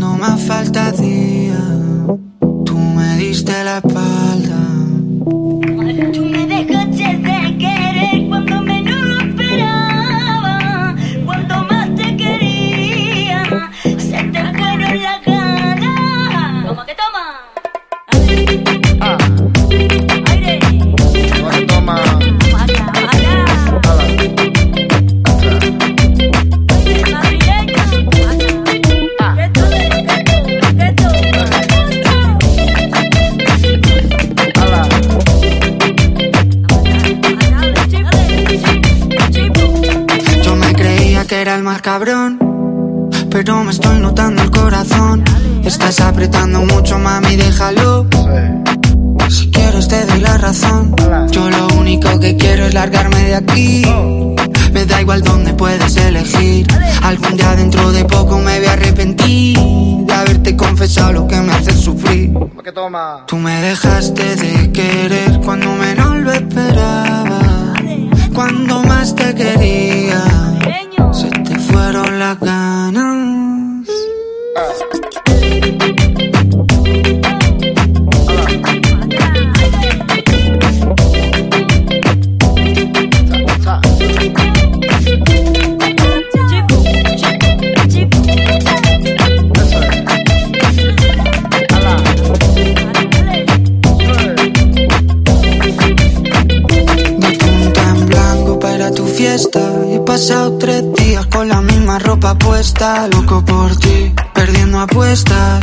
cuando más falta hacía, tú me diste la espalda. Que era el más cabrón, pero me estoy notando el corazón. Estás apretando mucho, mami, déjalo. Si quieres te doy la razón. Yo lo único que quiero es largarme de aquí. Me da igual dónde puedes elegir. Algún día dentro de poco me voy a arrepentir de haberte confesado lo que me hace sufrir. Tú me dejaste de querer cuando menos lo esperaba. Cuando más te quería, he pasado tres días con la misma ropa puesta. Loco por ti, perdiendo apuestas.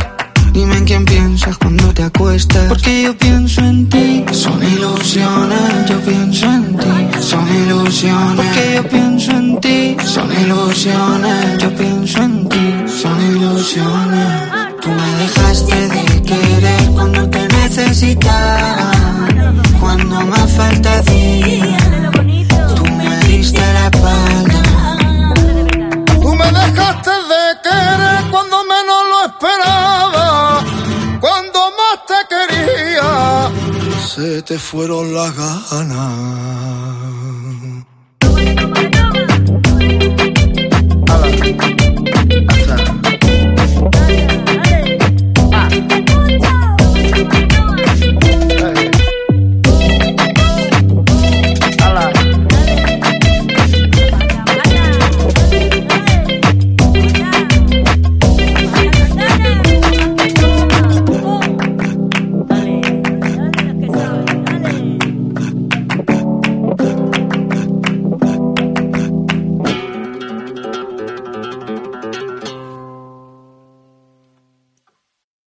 Dime en quién piensas cuando te acuestas. Porque yo pienso en ti. Son ilusiones, yo pienso en ti. Son ilusiones. Porque yo pienso en ti. Son ilusiones, yo pienso en ti. Son ilusiones. Tú me dejaste de querer cuando te necesitaba. te fueron las ganas.